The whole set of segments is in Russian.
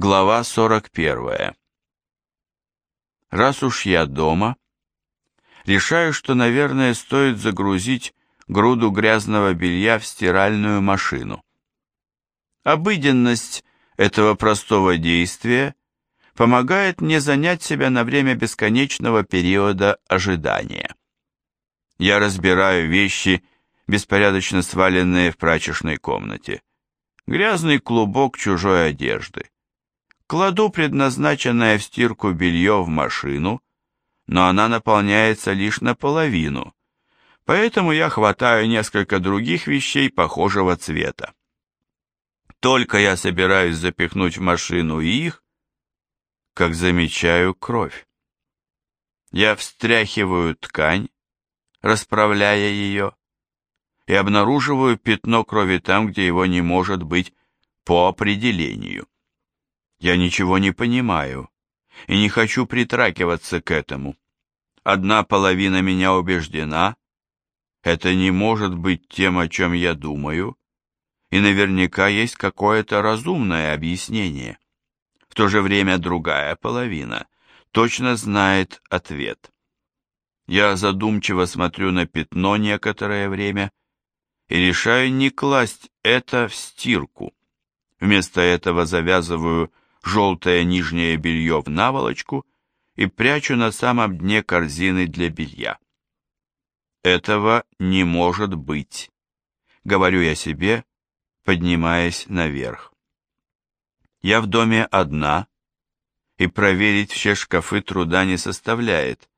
Глава 41. Раз уж я дома, решаю, что, наверное, стоит загрузить груду грязного белья в стиральную машину. Обыденность этого простого действия помогает мне занять себя на время бесконечного периода ожидания. Я разбираю вещи, беспорядочно сваленные в прачечной комнате. Грязный клубок чужой одежды Кладу предназначенное в стирку белье в машину, но она наполняется лишь наполовину, поэтому я хватаю несколько других вещей похожего цвета. Только я собираюсь запихнуть в машину их, как замечаю кровь. Я встряхиваю ткань, расправляя ее, и обнаруживаю пятно крови там, где его не может быть по определению. Я ничего не понимаю и не хочу притрагиваться к этому. Одна половина меня убеждена, это не может быть тем, о чем я думаю, и наверняка есть какое-то разумное объяснение. В то же время другая половина точно знает ответ. Я задумчиво смотрю на пятно некоторое время и решаю не класть это в стирку. Вместо этого завязываю желтое нижнее белье в наволочку и прячу на самом дне корзины для белья. Этого не может быть, говорю я себе, поднимаясь наверх. Я в доме одна, и проверить все шкафы труда не составляет,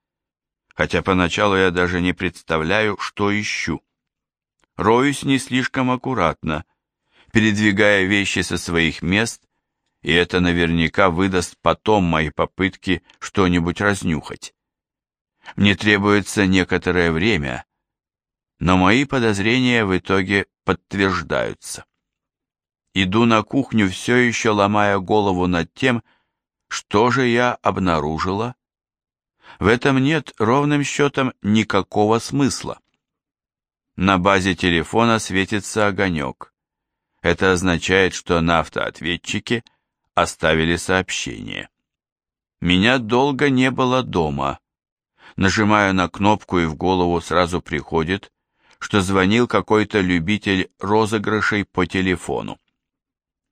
хотя поначалу я даже не представляю, что ищу. Роюсь не слишком аккуратно, передвигая вещи со своих мест и это наверняка выдаст потом мои попытки что-нибудь разнюхать. Мне требуется некоторое время, но мои подозрения в итоге подтверждаются. Иду на кухню, все еще ломая голову над тем, что же я обнаружила. В этом нет ровным счетом никакого смысла. На базе телефона светится огонек. Это означает, что на автоответчике – оставили сообщение. Меня долго не было дома. Нажимаю на кнопку и в голову сразу приходит, что звонил какой-то любитель розыгрышей по телефону.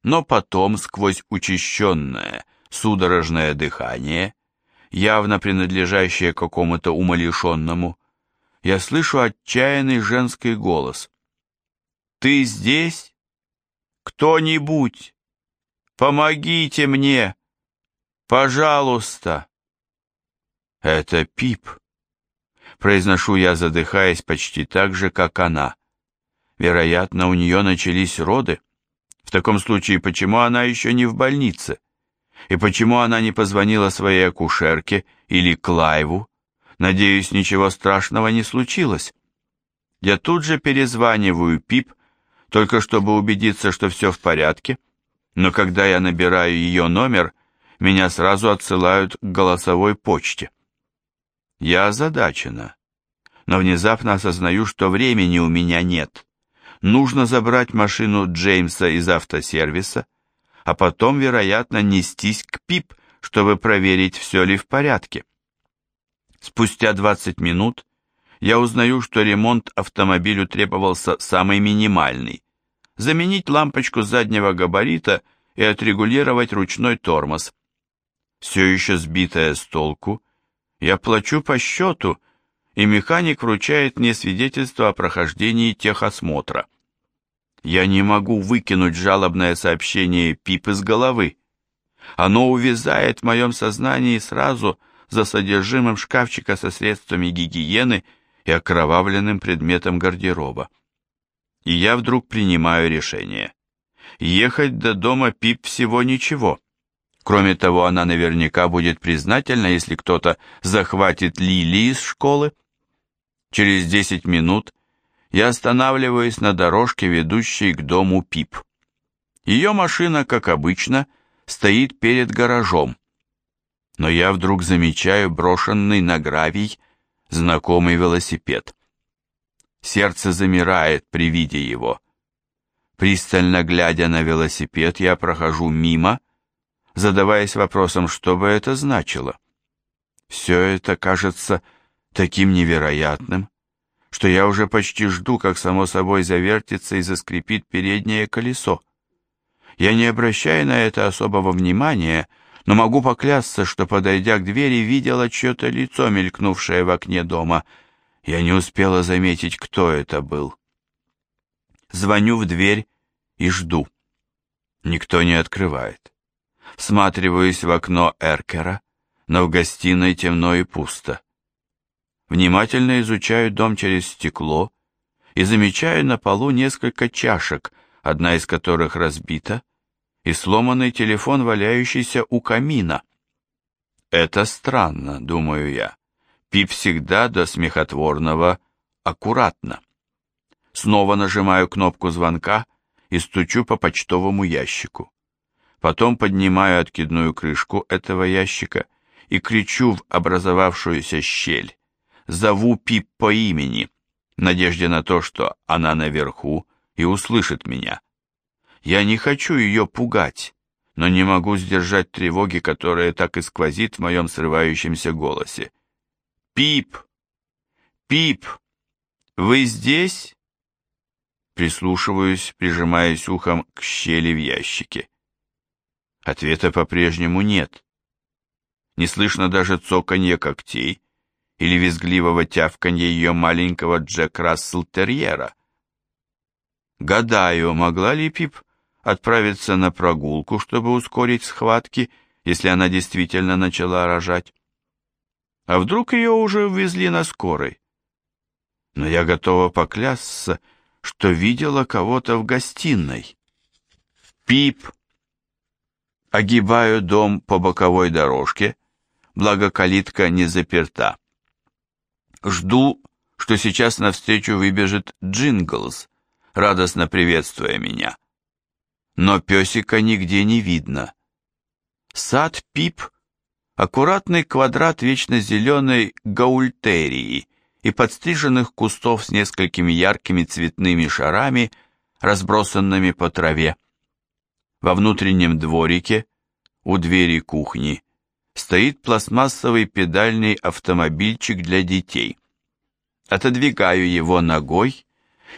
Но потом, сквозь учащенное, судорожное дыхание, явно принадлежащее какому-то умалишенному, я слышу отчаянный женский голос. «Ты здесь? Кто-нибудь? Помогите мне! Пожалуйста!» «Это Пип», — произношу я, задыхаясь почти так же, как она. Вероятно, у нее начались роды. В таком случае, почему она еще не в больнице? И почему она не позвонила своей акушерке или Клайву? Надеюсь, ничего страшного не случилось. Я тут же перезваниваю Пип, только чтобы убедиться, что все в порядке, но когда я набираю ее номер, меня сразу отсылают к голосовой почте. Я озадачена, но внезапно осознаю, что времени у меня нет. Нужно забрать машину Джеймса из автосервиса, а потом, вероятно, нестись к ПИП, чтобы проверить, все ли в порядке. Спустя 20 минут я узнаю, что ремонт автомобилю требовался самый минимальный, заменить лампочку заднего габарита и отрегулировать ручной тормоз. Все еще сбитая с толку, я плачу по счету, и механик вручает мне свидетельство о прохождении техосмотра. Я не могу выкинуть жалобное сообщение Пип из головы. Оно увязает в моем сознании сразу за содержимым шкафчика со средствами гигиены и окровавленным предметом гардероба и я вдруг принимаю решение. Ехать до дома Пип всего ничего. Кроме того, она наверняка будет признательна, если кто-то захватит Лили из школы. Через 10 минут я останавливаюсь на дорожке, ведущей к дому Пип. Ее машина, как обычно, стоит перед гаражом. Но я вдруг замечаю брошенный на гравий знакомый велосипед. Сердце замирает при виде его. Пристально глядя на велосипед, я прохожу мимо, задаваясь вопросом, что бы это значило. Все это кажется таким невероятным, что я уже почти жду, как само собой завертится и заскрипит переднее колесо. Я не обращаю на это особого внимания, но могу поклясться, что, подойдя к двери, видела чье-то лицо, мелькнувшее в окне дома. Я не успела заметить, кто это был. Звоню в дверь и жду. Никто не открывает. Всматриваюсь в окно Эркера, но в гостиной темно и пусто. Внимательно изучаю дом через стекло и замечаю на полу несколько чашек, одна из которых разбита, и сломанный телефон, валяющийся у камина. Это странно, думаю я. Пип всегда до смехотворного аккуратно. Снова нажимаю кнопку звонка и стучу по почтовому ящику. Потом поднимаю откидную крышку этого ящика и кричу в образовавшуюся щель. Зову Пип по имени, в надежде на то, что она наверху и услышит меня. Я не хочу ее пугать, но не могу сдержать тревоги, которая так и сквозит в моем срывающемся голосе. «Пип! Пип! Вы здесь?» Прислушиваюсь, прижимаясь ухом к щели в ящике. Ответа по-прежнему нет. Не слышно даже цоканье когтей или визгливого тявканья ее маленького Джек Рассел Терьера. Гадаю, могла ли Пип отправиться на прогулку, чтобы ускорить схватки, если она действительно начала рожать? А вдруг ее уже увезли на скорой? Но я готова поклясться, что видела кого-то в гостиной. Пип! Огибаю дом по боковой дорожке, благо калитка не заперта. Жду, что сейчас навстречу выбежит Джинглс, радостно приветствуя меня. Но песика нигде не видно. Сад Пип — аккуратный квадрат вечно зеленой гаультерии и подстриженных кустов с несколькими яркими цветными шарами, разбросанными по траве. Во внутреннем дворике, у двери кухни, стоит пластмассовый педальный автомобильчик для детей. Отодвигаю его ногой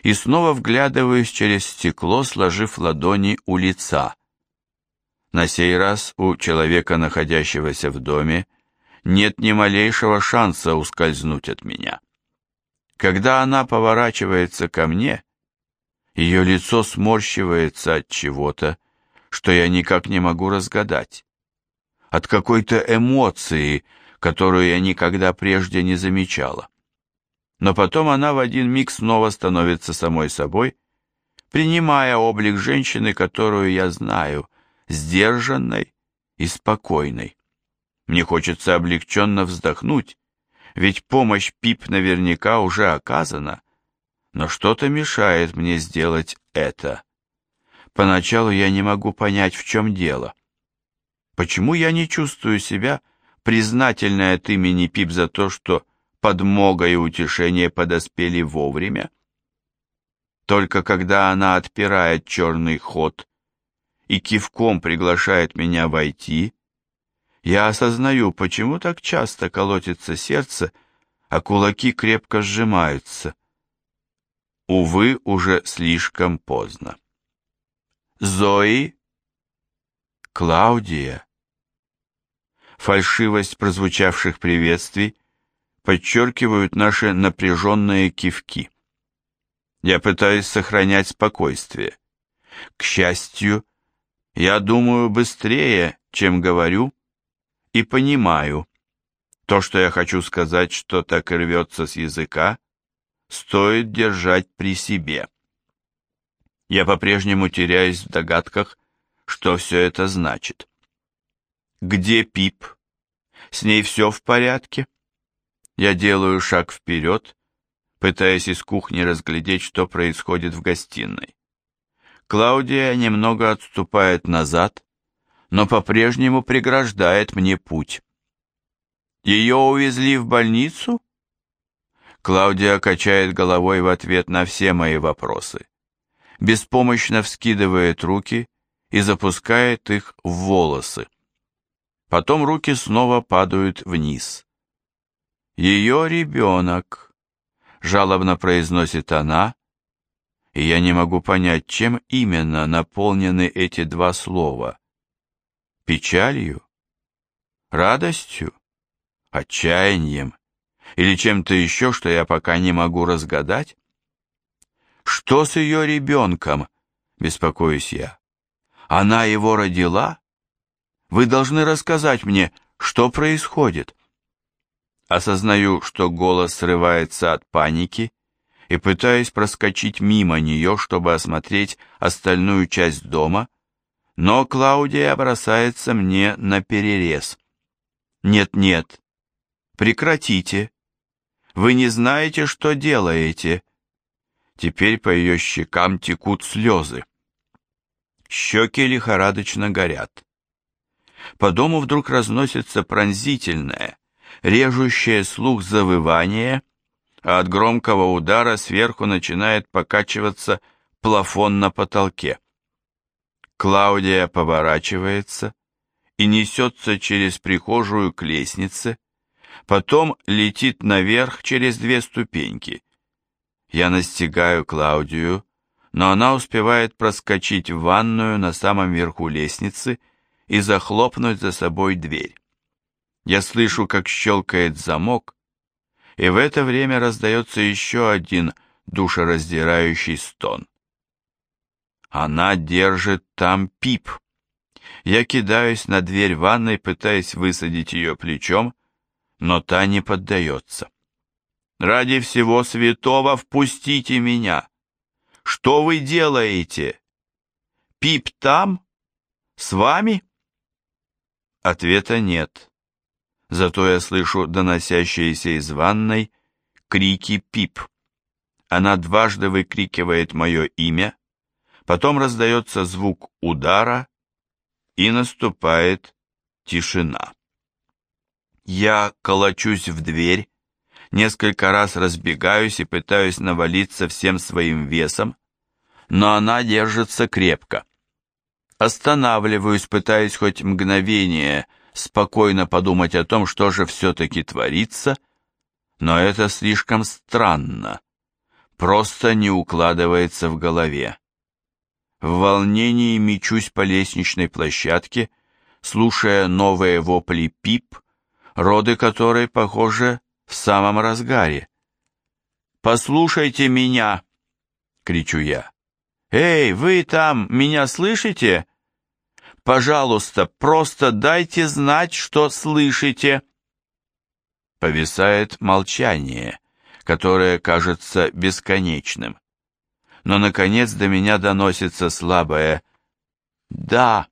и снова вглядываюсь через стекло, сложив ладони у лица. На сей раз у человека, находящегося в доме, нет ни малейшего шанса ускользнуть от меня. Когда она поворачивается ко мне, ее лицо сморщивается от чего-то, что я никак не могу разгадать. От какой-то эмоции, которую я никогда прежде не замечала. Но потом она в один миг снова становится самой собой, принимая облик женщины, которую я знаю, сдержанной и спокойной. Мне хочется облегченно вздохнуть, ведь помощь Пип наверняка уже оказана, но что-то мешает мне сделать это. Поначалу я не могу понять, в чем дело. Почему я не чувствую себя признательной от имени Пип за то, что подмога и утешение подоспели вовремя? Только когда она отпирает черный ход и кивком приглашает меня войти, я осознаю, почему так часто колотится сердце, а кулаки крепко сжимаются. Увы, уже слишком поздно. Зои, Клаудия. Фальшивость прозвучавших приветствий подчеркивают наши напряженные кивки. Я пытаюсь сохранять спокойствие. К счастью, я думаю быстрее, чем говорю, и понимаю, то, что я хочу сказать, что так и рвется с языка, стоит держать при себе. Я по-прежнему теряюсь в догадках, что все это значит. Где Пип? С ней все в порядке? Я делаю шаг вперед, пытаясь из кухни разглядеть, что происходит в гостиной. Клаудия немного отступает назад, но по-прежнему преграждает мне путь. Ее увезли в больницу? Клаудия качает головой в ответ на все мои вопросы беспомощно вскидывает руки и запускает их в волосы. Потом руки снова падают вниз. «Ее ребенок», — жалобно произносит она, и я не могу понять, чем именно наполнены эти два слова. Печалью? Радостью? Отчаянием? Или чем-то еще, что я пока не могу разгадать? Что с ее ребенком? Беспокоюсь я. Она его родила? Вы должны рассказать мне, что происходит. Осознаю, что голос срывается от паники, и пытаюсь проскочить мимо нее, чтобы осмотреть остальную часть дома, но Клаудия бросается мне на перерез. «Нет-нет, прекратите. Вы не знаете, что делаете». Теперь по ее щекам текут слезы. Щеки лихорадочно горят. По дому вдруг разносится пронзительное, режущее слух завывание, а от громкого удара сверху начинает покачиваться плафон на потолке. Клаудия поворачивается и несется через прихожую к лестнице, потом летит наверх через две ступеньки. Я настигаю Клаудию, но она успевает проскочить в ванную на самом верху лестницы и захлопнуть за собой дверь. Я слышу, как щелкает замок, и в это время раздается еще один душераздирающий стон. Она держит там пип. Я кидаюсь на дверь ванной, пытаясь высадить ее плечом, но та не поддается. «Ради всего святого впустите меня!» Что вы делаете? Пип там? С вами? Ответа нет. Зато я слышу доносящиеся из ванной крики Пип. Она дважды выкрикивает мое имя, потом раздается звук удара, и наступает тишина. Я колочусь в дверь, несколько раз разбегаюсь и пытаюсь навалиться всем своим весом, но она держится крепко. Останавливаюсь, пытаясь хоть мгновение спокойно подумать о том, что же все-таки творится, но это слишком странно, просто не укладывается в голове. В волнении мечусь по лестничной площадке, слушая новые вопли Пип, роды которой, похоже, в самом разгаре. «Послушайте меня!» — кричу я. «Эй, вы там, меня слышите? Пожалуйста, просто дайте знать, что слышите!» Повисает молчание, которое кажется бесконечным. Но, наконец, до меня доносится слабое «Да!»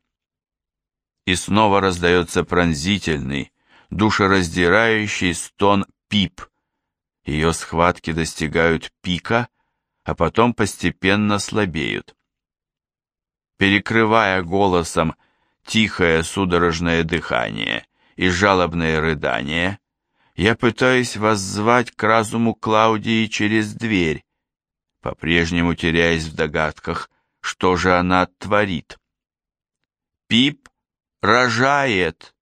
И снова раздается пронзительный, душераздирающий стон пип. Ее схватки достигают пика, а потом постепенно слабеют. Перекрывая голосом тихое судорожное дыхание и жалобное рыдание, я пытаюсь воззвать к разуму Клаудии через дверь, по-прежнему теряясь в догадках, что же она творит. «Пип рожает!»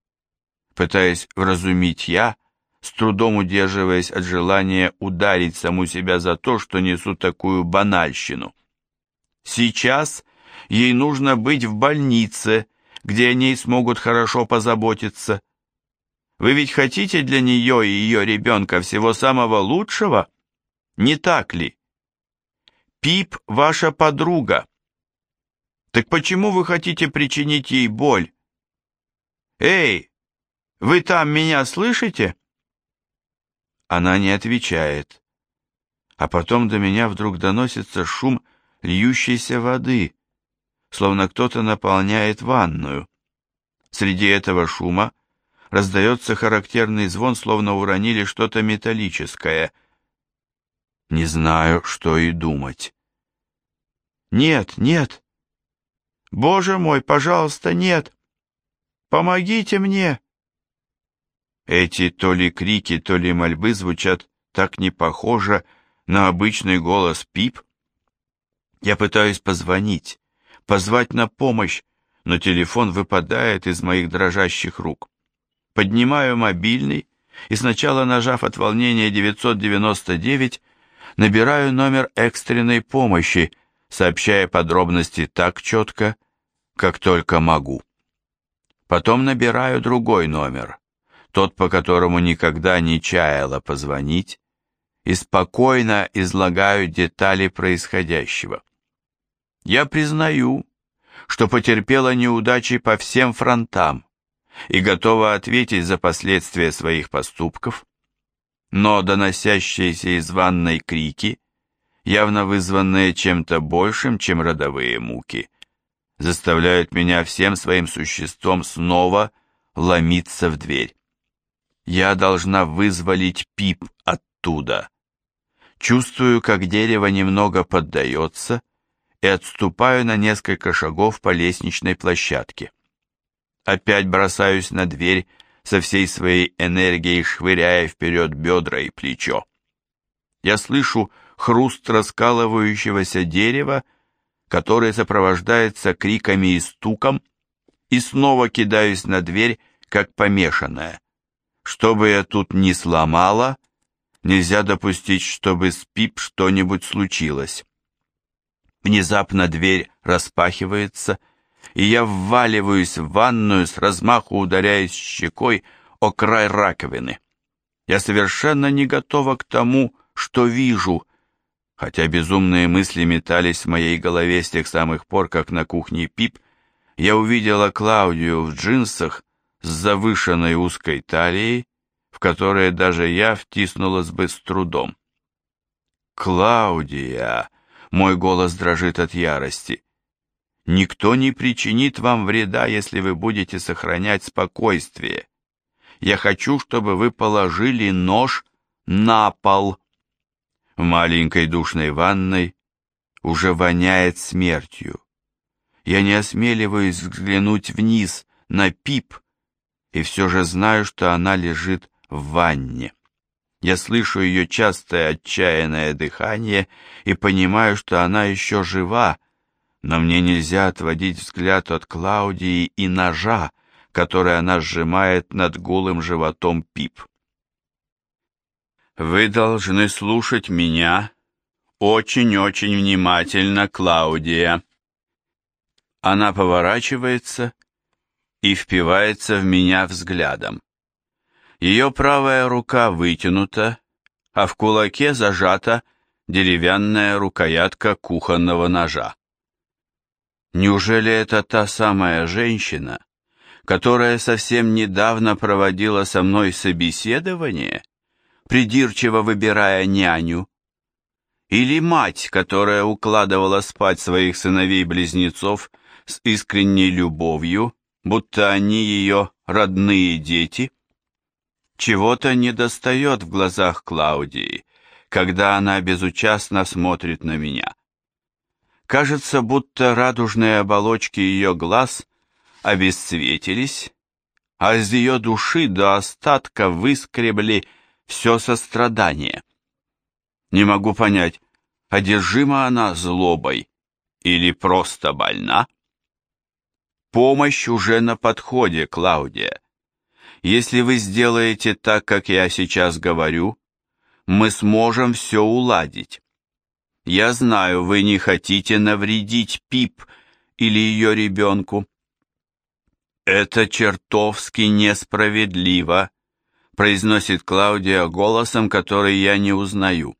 Пытаясь вразумить я, с трудом удерживаясь от желания ударить саму себя за то, что несу такую банальщину. Сейчас ей нужно быть в больнице, где о ней смогут хорошо позаботиться. Вы ведь хотите для нее и ее ребенка всего самого лучшего? Не так ли? Пип ваша подруга. Так почему вы хотите причинить ей боль? Эй, вы там меня слышите?» Она не отвечает. А потом до меня вдруг доносится шум льющейся воды, словно кто-то наполняет ванную. Среди этого шума раздается характерный звон, словно уронили что-то металлическое. Не знаю, что и думать. «Нет, нет! Боже мой, пожалуйста, нет! Помогите мне!» Эти то ли крики, то ли мольбы звучат так не похоже на обычный голос Пип. Я пытаюсь позвонить, позвать на помощь, но телефон выпадает из моих дрожащих рук. Поднимаю мобильный и сначала, нажав от волнения 999, набираю номер экстренной помощи, сообщая подробности так четко, как только могу. Потом набираю другой номер, тот, по которому никогда не чаяла позвонить, и спокойно излагаю детали происходящего. Я признаю, что потерпела неудачи по всем фронтам и готова ответить за последствия своих поступков, но доносящиеся из ванной крики, явно вызванные чем-то большим, чем родовые муки, заставляют меня всем своим существом снова ломиться в дверь. Я должна вызволить Пип оттуда. Чувствую, как дерево немного поддается, и отступаю на несколько шагов по лестничной площадке. Опять бросаюсь на дверь, со всей своей энергией швыряя вперед бедра и плечо. Я слышу хруст раскалывающегося дерева, который сопровождается криками и стуком, и снова кидаюсь на дверь, как помешанная. Что бы я тут ни сломала, нельзя допустить, чтобы с Пип что-нибудь случилось. Внезапно дверь распахивается, и я вваливаюсь в ванную с размаху ударяясь щекой о край раковины. Я совершенно не готова к тому, что вижу, хотя безумные мысли метались в моей голове с тех самых пор, как на кухне Пип я увидела Клаудию в джинсах с завышенной узкой талией, в которые даже я втиснулась бы с трудом. «Клаудия!» — мой голос дрожит от ярости. Никто не причинит вам вреда, если вы будете сохранять спокойствие. Я хочу, чтобы вы положили нож на пол. В маленькой душной ванной уже воняет смертью. Я не осмеливаюсь взглянуть вниз на Пип, и все же знаю, что она лежит в ванне. Я слышу ее частое отчаянное дыхание и понимаю, что она еще жива, но мне нельзя отводить взгляд от Клаудии и ножа, который она сжимает над голым животом Пип. «Вы должны слушать меня очень-очень внимательно, Клаудия». Она поворачивается и впивается в меня взглядом. Ее правая рука вытянута, а в кулаке зажата деревянная рукоятка кухонного ножа. Неужели это та самая женщина, которая совсем недавно проводила со мной собеседование, придирчиво выбирая няню? Или мать, которая укладывала спать своих сыновей-близнецов с искренней любовью, будто они ее родные дети? Чего-то недостает в глазах Клаудии, когда она безучастно смотрит на меня. Кажется, будто радужные оболочки ее глаз обесцветились, а из ее души до остатка выскребли все сострадание. Не могу понять, одержима она злобой или просто больна? Помощь уже на подходе, Клаудия. Если вы сделаете так, как я сейчас говорю, мы сможем все уладить. Я знаю, вы не хотите навредить Пип или ее ребенку. Это чертовски несправедливо, произносит Клаудия голосом, который я не узнаю.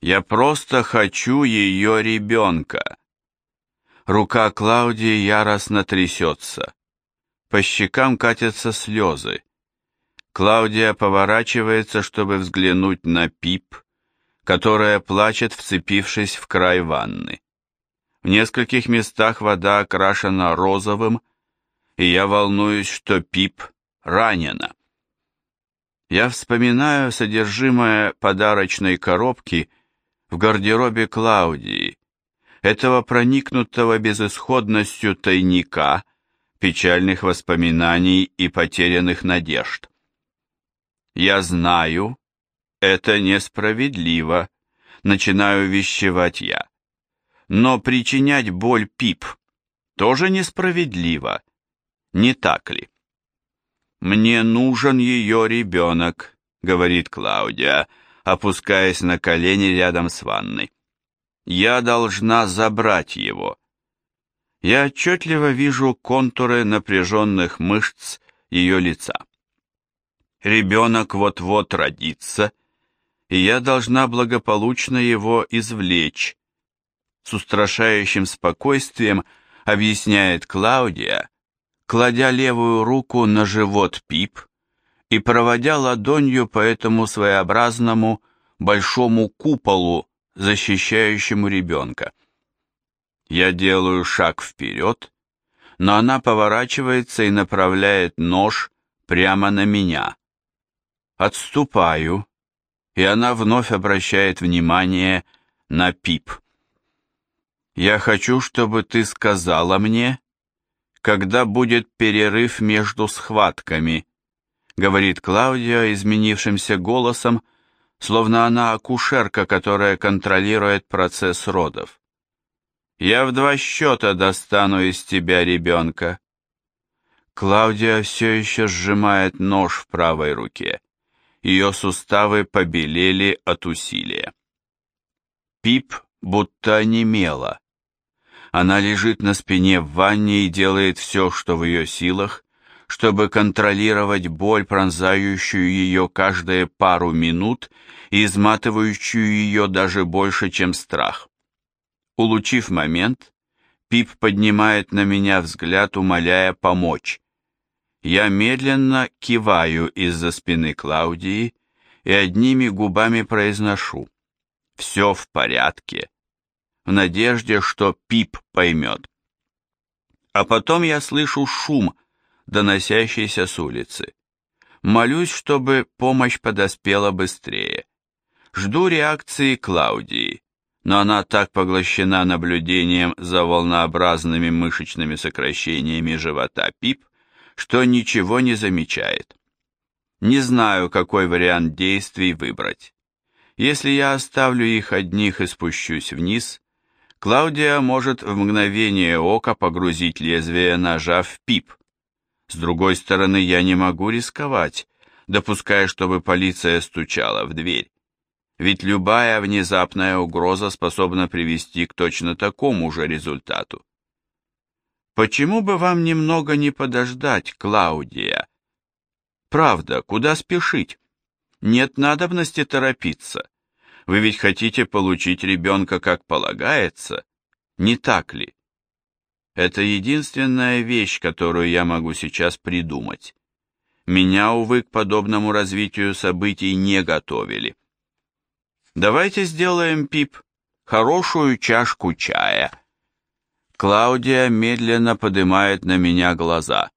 Я просто хочу ее ребенка. Рука Клаудии яростно трясется. По щекам катятся слезы. Клаудия поворачивается, чтобы взглянуть на Пип, которая плачет, вцепившись в край ванны. В нескольких местах вода окрашена розовым, и я волнуюсь, что Пип ранена. Я вспоминаю содержимое подарочной коробки в гардеробе Клаудии, этого проникнутого безысходностью тайника, печальных воспоминаний и потерянных надежд. Я знаю, это несправедливо, начинаю вещевать я. Но причинять боль Пип тоже несправедливо, не так ли? «Мне нужен ее ребенок», — говорит Клаудия, опускаясь на колени рядом с ванной. «Я должна забрать его». Я отчетливо вижу контуры напряженных мышц ее лица. Ребенок вот-вот родится, и я должна благополучно его извлечь. С устрашающим спокойствием объясняет Клаудия, кладя левую руку на живот Пип и проводя ладонью по этому своеобразному большому куполу, защищающему ребенка. Я делаю шаг вперед, но она поворачивается и направляет нож прямо на меня. Отступаю, и она вновь обращает внимание на Пип. «Я хочу, чтобы ты сказала мне, когда будет перерыв между схватками», говорит Клаудия изменившимся голосом, словно она акушерка, которая контролирует процесс родов. Я в два счета достану из тебя ребенка. Клаудия все еще сжимает нож в правой руке. Ее суставы побелели от усилия. Пип будто онемела. Она лежит на спине в ванне и делает все, что в ее силах, чтобы контролировать боль, пронзающую ее каждые пару минут и изматывающую ее даже больше, чем страх. Улучив момент, Пип поднимает на меня взгляд, умоляя помочь. Я медленно киваю из-за спины Клаудии и одними губами произношу «Все в порядке», в надежде, что Пип поймет. А потом я слышу шум, доносящийся с улицы. Молюсь, чтобы помощь подоспела быстрее. Жду реакции Клаудии но она так поглощена наблюдением за волнообразными мышечными сокращениями живота Пип, что ничего не замечает. Не знаю, какой вариант действий выбрать. Если я оставлю их одних и спущусь вниз, Клаудия может в мгновение ока погрузить лезвие ножа в Пип. С другой стороны, я не могу рисковать, допуская, чтобы полиция стучала в дверь ведь любая внезапная угроза способна привести к точно такому же результату. Почему бы вам немного не подождать, Клаудия? Правда, куда спешить? Нет надобности торопиться. Вы ведь хотите получить ребенка как полагается, не так ли? Это единственная вещь, которую я могу сейчас придумать. Меня, увы, к подобному развитию событий не готовили. Давайте сделаем, Пип, хорошую чашку чая. Клаудия медленно поднимает на меня глаза.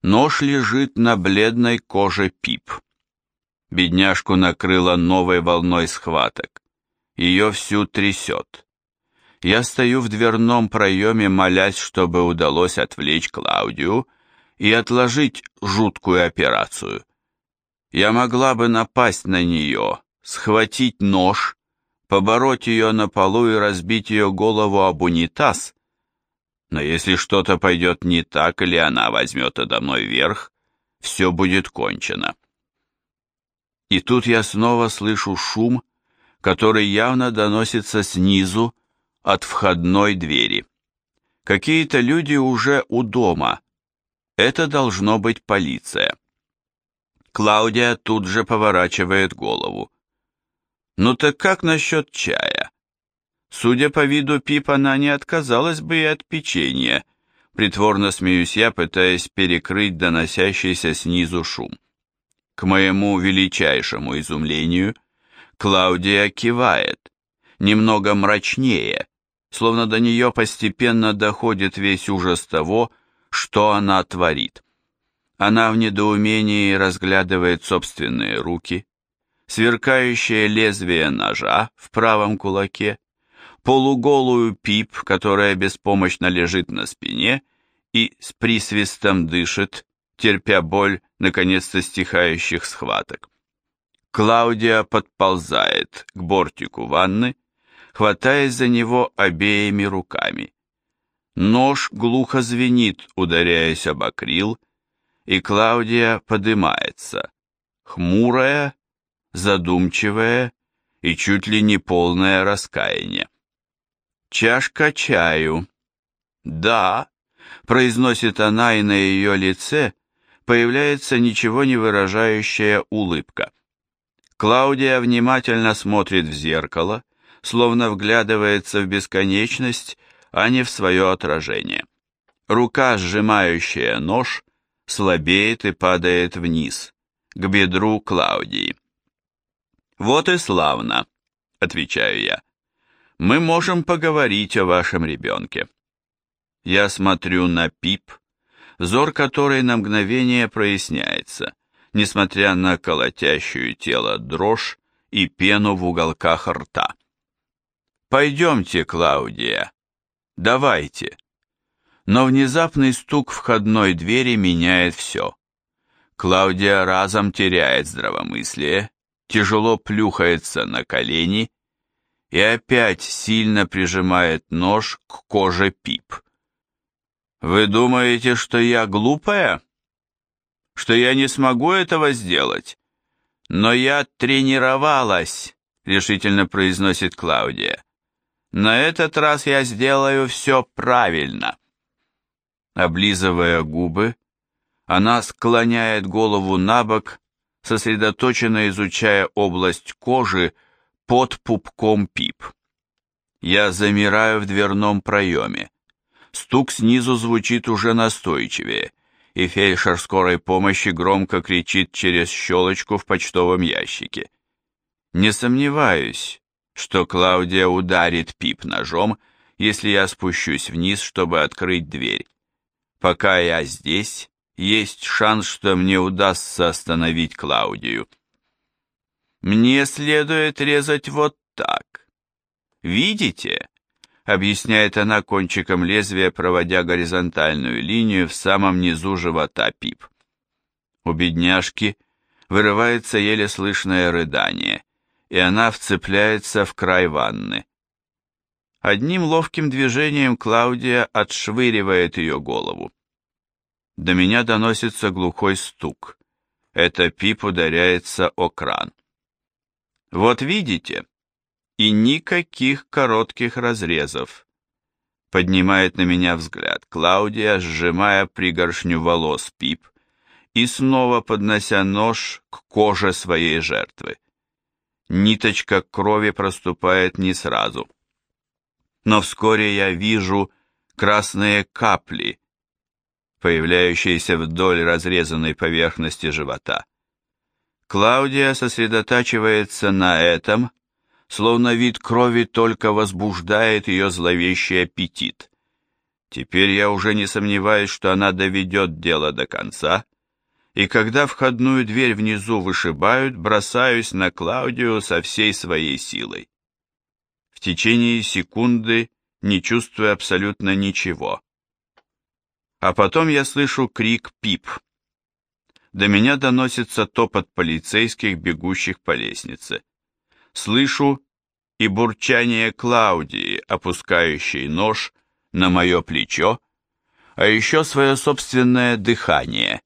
Нож лежит на бледной коже Пип. Бедняжку накрыло новой волной схваток. Ее всю трясет. Я стою в дверном проеме, молясь, чтобы удалось отвлечь Клаудию и отложить жуткую операцию. Я могла бы напасть на нее, схватить нож, побороть ее на полу и разбить ее голову об унитаз. Но если что-то пойдет не так, или она возьмет одо мной верх, все будет кончено. И тут я снова слышу шум, который явно доносится снизу от входной двери. Какие-то люди уже у дома. Это должно быть полиция. Клаудия тут же поворачивает голову. Ну так как насчет чая? Судя по виду Пип, она не отказалась бы и от печенья. Притворно смеюсь я, пытаясь перекрыть доносящийся снизу шум. К моему величайшему изумлению, Клаудия кивает, немного мрачнее, словно до нее постепенно доходит весь ужас того, что она творит. Она в недоумении разглядывает собственные руки, сверкающее лезвие ножа в правом кулаке, полуголую пип, которая беспомощно лежит на спине и с присвистом дышит, терпя боль наконец-то стихающих схваток. Клаудия подползает к бортику ванны, хватаясь за него обеими руками. Нож глухо звенит, ударяясь об акрил, и Клаудия подымается, хмурая, задумчивая и чуть ли не полное раскаяние. «Чашка чаю». «Да», — произносит она, и на ее лице появляется ничего не выражающая улыбка. Клаудия внимательно смотрит в зеркало, словно вглядывается в бесконечность, а не в свое отражение. Рука, сжимающая нож, слабеет и падает вниз, к бедру Клаудии. «Вот и славно», — отвечаю я. «Мы можем поговорить о вашем ребенке». Я смотрю на Пип, взор которой на мгновение проясняется, несмотря на колотящую тело дрожь и пену в уголках рта. «Пойдемте, Клаудия, давайте». Но внезапный стук входной двери меняет все. Клаудия разом теряет здравомыслие, тяжело плюхается на колени и опять сильно прижимает нож к коже Пип. «Вы думаете, что я глупая? Что я не смогу этого сделать? Но я тренировалась», — решительно произносит Клаудия. «На этот раз я сделаю все правильно». Облизывая губы, она склоняет голову на бок сосредоточенно изучая область кожи под пупком пип. Я замираю в дверном проеме. Стук снизу звучит уже настойчивее, и фельдшер скорой помощи громко кричит через щелочку в почтовом ящике. Не сомневаюсь, что Клаудия ударит пип ножом, если я спущусь вниз, чтобы открыть дверь. Пока я здесь, есть шанс, что мне удастся остановить Клаудию. Мне следует резать вот так. Видите? Объясняет она кончиком лезвия, проводя горизонтальную линию в самом низу живота Пип. У бедняжки вырывается еле слышное рыдание, и она вцепляется в край ванны. Одним ловким движением Клаудия отшвыривает ее голову. До меня доносится глухой стук. Это пип ударяется о кран. Вот видите? И никаких коротких разрезов. Поднимает на меня взгляд Клаудия, сжимая пригоршню волос пип и снова поднося нож к коже своей жертвы. Ниточка крови проступает не сразу. Но вскоре я вижу красные капли, появляющиеся вдоль разрезанной поверхности живота. Клаудия сосредотачивается на этом, словно вид крови только возбуждает ее зловещий аппетит. Теперь я уже не сомневаюсь, что она доведет дело до конца, и когда входную дверь внизу вышибают, бросаюсь на Клаудию со всей своей силой. В течение секунды не чувствую абсолютно ничего. А потом я слышу крик «Пип!». До меня доносится топот полицейских, бегущих по лестнице. Слышу и бурчание Клаудии, опускающей нож на мое плечо, а еще свое собственное дыхание,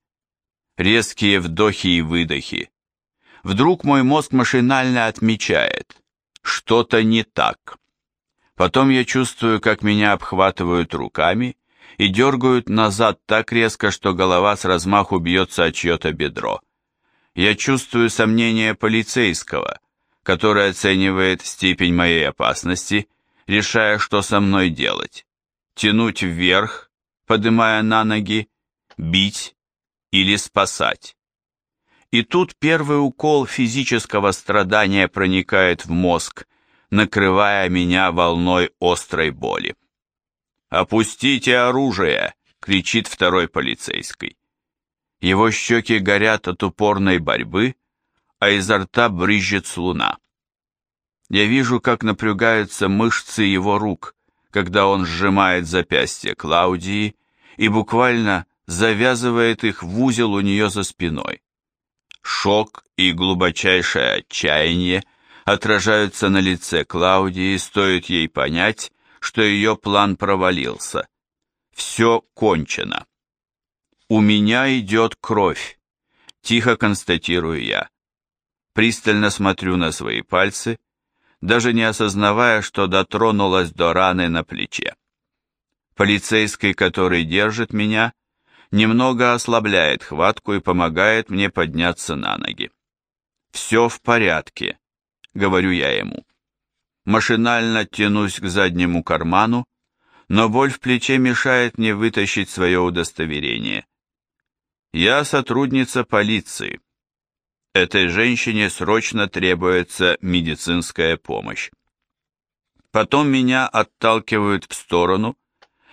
резкие вдохи и выдохи. Вдруг мой мозг машинально отмечает, что-то не так. Потом я чувствую, как меня обхватывают руками, и дергают назад так резко, что голова с размаху бьется о чье-то бедро. Я чувствую сомнение полицейского, который оценивает степень моей опасности, решая, что со мной делать. Тянуть вверх, поднимая на ноги, бить или спасать. И тут первый укол физического страдания проникает в мозг, накрывая меня волной острой боли. «Опустите оружие!» — кричит второй полицейский. Его щеки горят от упорной борьбы, а изо рта брызжет слуна. Я вижу, как напрягаются мышцы его рук, когда он сжимает запястье Клаудии и буквально завязывает их в узел у нее за спиной. Шок и глубочайшее отчаяние отражаются на лице Клаудии, стоит ей понять, что ее план провалился. Все кончено. «У меня идет кровь», — тихо констатирую я. Пристально смотрю на свои пальцы, даже не осознавая, что дотронулась до раны на плече. Полицейский, который держит меня, немного ослабляет хватку и помогает мне подняться на ноги. «Все в порядке», — говорю я ему. Машинально тянусь к заднему карману, но боль в плече мешает мне вытащить свое удостоверение. Я сотрудница полиции. Этой женщине срочно требуется медицинская помощь. Потом меня отталкивают в сторону,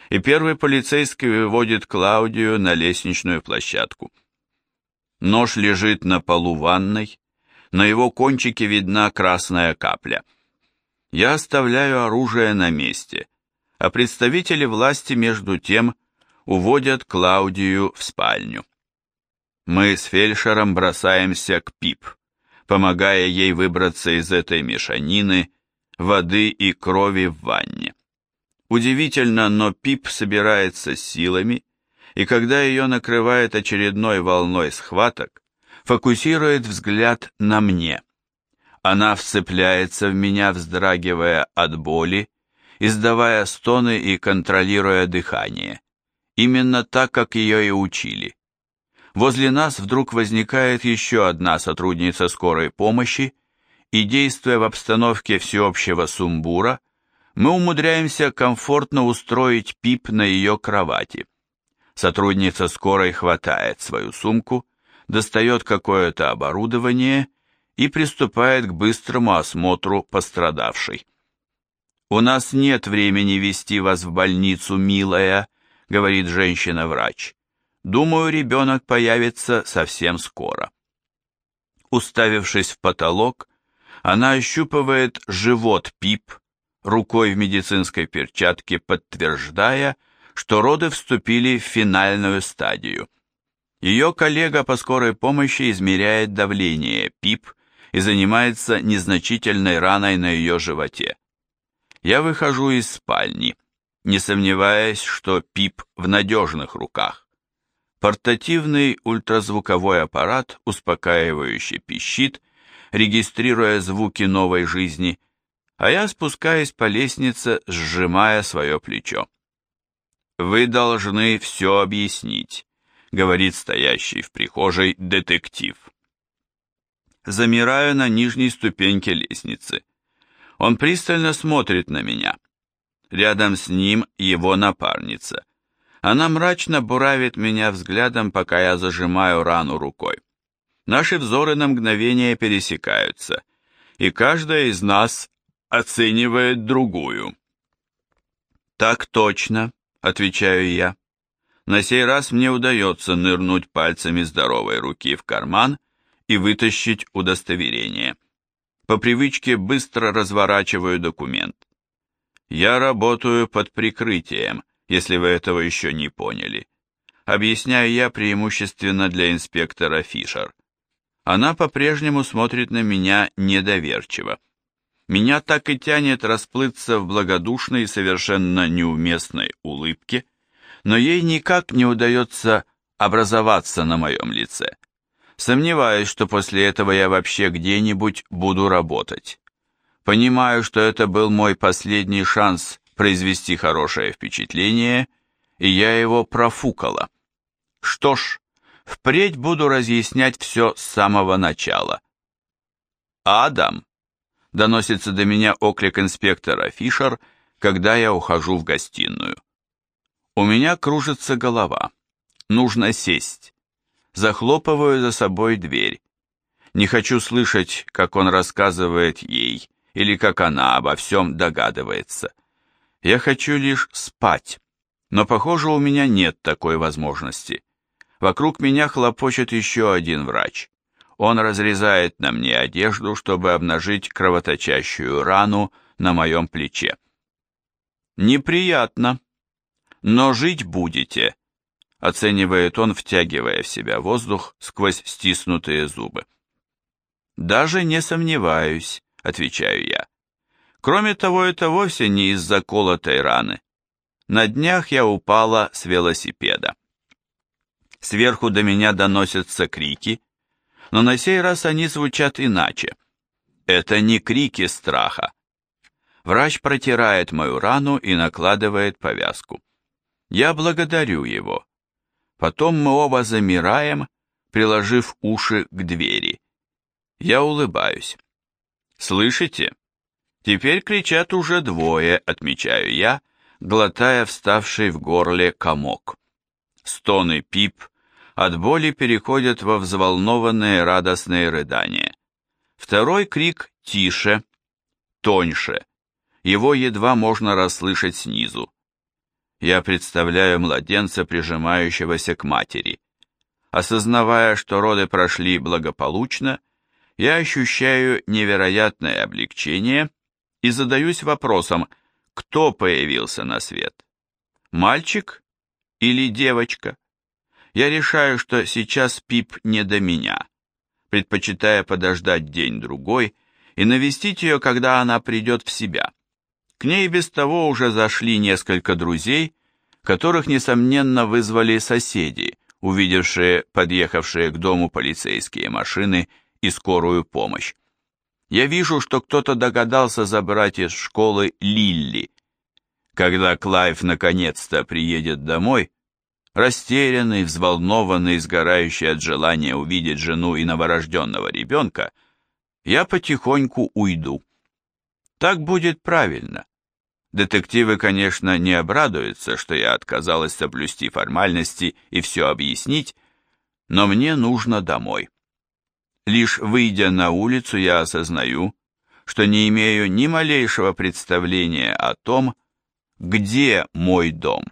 и первый полицейский выводит Клаудию на лестничную площадку. Нож лежит на полу ванной, на его кончике видна красная капля. Я оставляю оружие на месте, а представители власти между тем уводят Клаудию в спальню. Мы с фельдшером бросаемся к Пип, помогая ей выбраться из этой мешанины воды и крови в ванне. Удивительно, но Пип собирается силами, и когда ее накрывает очередной волной схваток, фокусирует взгляд на мне. Она вцепляется в меня, вздрагивая от боли, издавая стоны и контролируя дыхание. Именно так, как ее и учили. Возле нас вдруг возникает еще одна сотрудница скорой помощи, и, действуя в обстановке всеобщего сумбура, мы умудряемся комфортно устроить Пип на ее кровати. Сотрудница скорой хватает свою сумку, достает какое-то оборудование и приступает к быстрому осмотру пострадавшей. «У нас нет времени вести вас в больницу, милая», — говорит женщина-врач. Думаю, ребенок появится совсем скоро. Уставившись в потолок, она ощупывает живот Пип, рукой в медицинской перчатке подтверждая, что роды вступили в финальную стадию. Ее коллега по скорой помощи измеряет давление Пип и занимается незначительной раной на ее животе. Я выхожу из спальни, не сомневаясь, что Пип в надежных руках. Портативный ультразвуковой аппарат успокаивающе пищит, регистрируя звуки новой жизни, а я спускаюсь по лестнице, сжимая свое плечо. «Вы должны все объяснить», — говорит стоящий в прихожей детектив. Замираю на нижней ступеньке лестницы. Он пристально смотрит на меня. Рядом с ним его напарница. Она мрачно буравит меня взглядом, пока я зажимаю рану рукой. Наши взоры на мгновение пересекаются, и каждая из нас оценивает другую. «Так точно», — отвечаю я. На сей раз мне удается нырнуть пальцами здоровой руки в карман и вытащить удостоверение. По привычке быстро разворачиваю документ. Я работаю под прикрытием, если вы этого еще не поняли. Объясняю я преимущественно для инспектора Фишер. Она по-прежнему смотрит на меня недоверчиво. Меня так и тянет расплыться в благодушной и совершенно неуместной улыбке, но ей никак не удается образоваться на моем лице. Сомневаюсь, что после этого я вообще где-нибудь буду работать. Понимаю, что это был мой последний шанс произвести хорошее впечатление, и я его профукала. Что ж, впредь буду разъяснять все с самого начала. «Адам!» — доносится до меня оклик инспектора Фишер, когда я ухожу в гостиную. У меня кружится голова. Нужно сесть. Захлопываю за собой дверь. Не хочу слышать, как он рассказывает ей, или как она обо всем догадывается. Я хочу лишь спать, но, похоже, у меня нет такой возможности. Вокруг меня хлопочет еще один врач. Он разрезает на мне одежду, чтобы обнажить кровоточащую рану на моем плече. «Неприятно, но жить будете», — оценивает он, втягивая в себя воздух сквозь стиснутые зубы. «Даже не сомневаюсь», — отвечаю я. Кроме того, это вовсе не из-за колотой раны. На днях я упала с велосипеда. Сверху до меня доносятся крики, но на сей раз они звучат иначе. Это не крики страха. Врач протирает мою рану и накладывает повязку. Я благодарю его. Потом мы оба замираем, приложив уши к двери. Я улыбаюсь. Слышите? Теперь кричат уже двое, отмечаю я, глотая вставший в горле комок. Стоны пип от боли переходят во взволнованные радостные рыдания. Второй крик тише, тоньше. Его едва можно расслышать снизу. Я представляю младенца, прижимающегося к матери. Осознавая, что роды прошли благополучно, я ощущаю невероятное облегчение и задаюсь вопросом, кто появился на свет? Мальчик или девочка? Я решаю, что сейчас Пип не до меня, предпочитая подождать день-другой и навестить ее, когда она придет в себя. К ней без того уже зашли несколько друзей, которых, несомненно, вызвали соседи, увидевшие подъехавшие к дому полицейские машины и скорую помощь. Я вижу, что кто-то догадался забрать из школы Лилли. Когда Клайв наконец-то приедет домой, растерянный, взволнованный, сгорающий от желания увидеть жену и новорожденного ребенка, я потихоньку уйду. Так будет правильно. Детективы, конечно, не обрадуются, что я отказалась соблюсти формальности и все объяснить, но мне нужно домой. Лишь выйдя на улицу, я осознаю, что не имею ни малейшего представления о том, где мой дом.